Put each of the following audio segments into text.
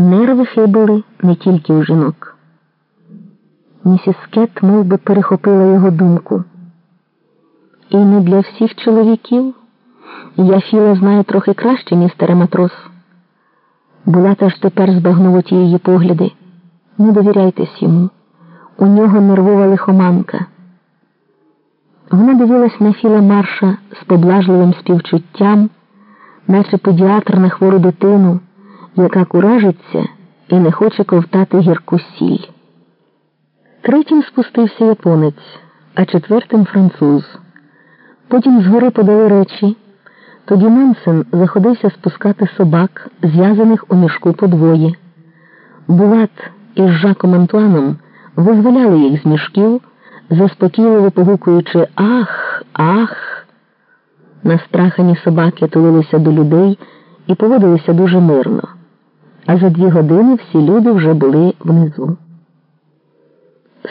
Нерви хибили не тільки у жінок. Місіс Кет мов би, перехопила його думку. І не для всіх чоловіків. Я Філа знаю трохи краще, містере матрос. Була теж тепер збагнула ті її погляди. Не довіряйтесь йому. У нього нервова лихоманка. Вона дивилась на Філа Марша з поблажливим співчуттям, наче педіатр на хвору дитину, яка куражиться і не хоче ковтати гірку сіль. Третім спустився японець, а четвертим француз. Потім згори подали речі. Тоді Менсен заходився спускати собак, зв'язаних у мішку подвоє. Булат із Жаком Антуаном визволяли їх з мішків, заспокійливо погукуючи Ах, ах. Настрахані собаки тулилися до людей і поводилися дуже мирно. А за дві години всі люди вже були внизу.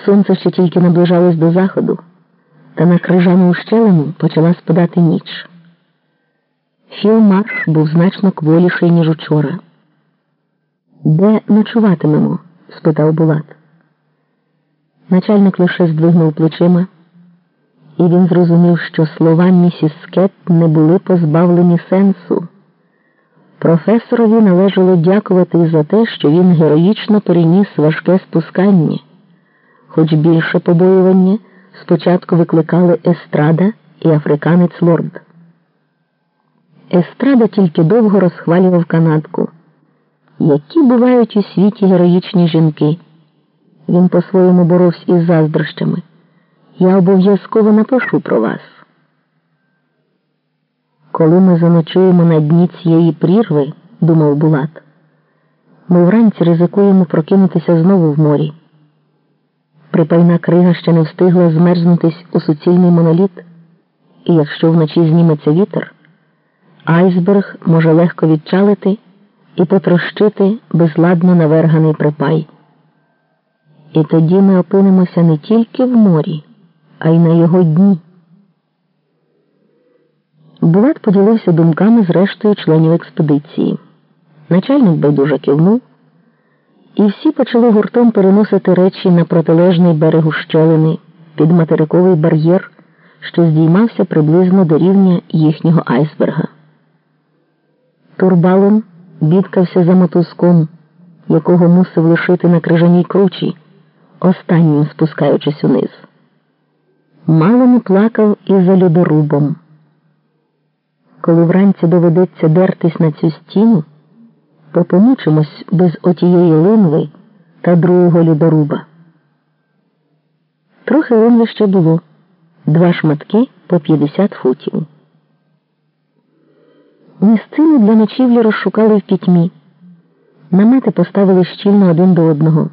Сонце ще тільки наближалось до заходу, та на крижану ущелину почала спадати ніч. Філ Марш був значно кволіший, ніж учора. Де ночуватимемо? спитав Булат. Начальник лише здвигнув плечима, і він зрозумів, що слова місіс Скет не були позбавлені сенсу. Професорові належало дякувати за те, що він героїчно переніс важке спускання, хоч більше побоювання спочатку викликали Естрада і африканець Лорд. Естрада тільки довго розхвалював канадку. Які бувають у світі героїчні жінки. Він по-своєму боровся із заздрощами. Я обов'язково напишу про вас. Коли ми заночуємо на дні цієї прірви, думав Булат, ми вранці ризикуємо прокинутися знову в морі. Припайна крига ще не встигла змерзнутись у суцільний моноліт, і якщо вночі зніметься вітер, айсберг може легко відчалити і потрощити безладно наверганий припай. І тоді ми опинимося не тільки в морі, а й на його дні. Булат поділився думками з рештою членів експедиції. Начальник байдуже кивнув, і всі почали гуртом переносити речі на протилежний берег щелини під материковий бар'єр, що здіймався приблизно до рівня їхнього айсберга. Турбалон бідкався за мотузком, якого мусив лишити на крижаній кручі, останнім спускаючись униз. Мало не плакав і за льодорубом. Коли вранці доведеться дертись на цю стіну, то помучимось без отієї линви та другого льодоруба. Трохи линви ще було два шматки по 50 футів. Місцину для ночівлі розшукали в пітьмі. Намети поставили щільно один до одного.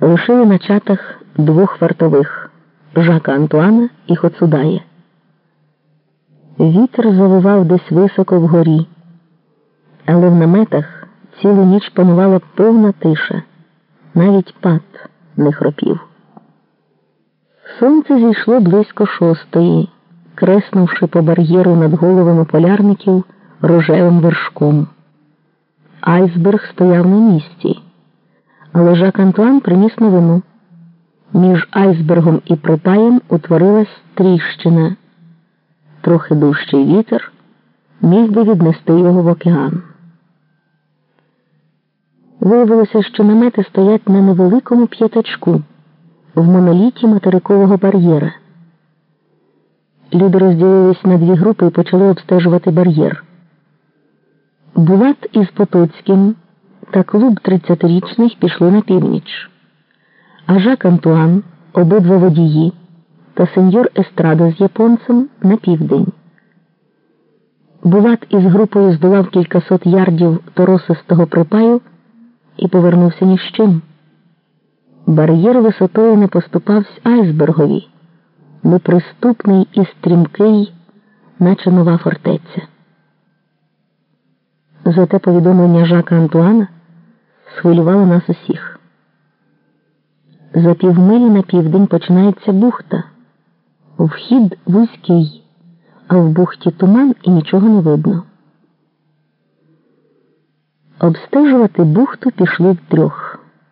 Лишили на чатах двох вартових Жака Антуана і Хоцудая. Вітер завивав десь високо вгорі, але в наметах цілу ніч панувала повна тиша, навіть пат не хропів. Сонце зійшло близько шостої креснувши по бар'єру над головами полярників рожевим вершком. Айсберг стояв на місці, але Жак Антуан приніс новину. Між айсбергом і припаєм утворилась тріщина. Трохи дужчий вітер міг би віднести його в океан. Виявилося, що намети стоять на невеликому п'ятачку в моноліті материкового бар'єра. Люди розділились на дві групи і почали обстежувати бар'єр. Булат із Потоцьким та клуб 30-річних пішли на північ, а Жак Антуан, обидва водії та сеньор Естрада з японцем на південь. Булат із групою здолав кількасот ярдів торосистого припаю і повернувся ні з чим. Бар'єр висотою не поступався айсбергові неприступний і стрімкий, наче нова фортеця. Зате повідомлення Жака Антуана схвилювало нас усіх. За півмилі на південь починається бухта. Вхід вузький, а в бухті туман і нічого не видно. Обстежувати бухту пішли втрьох.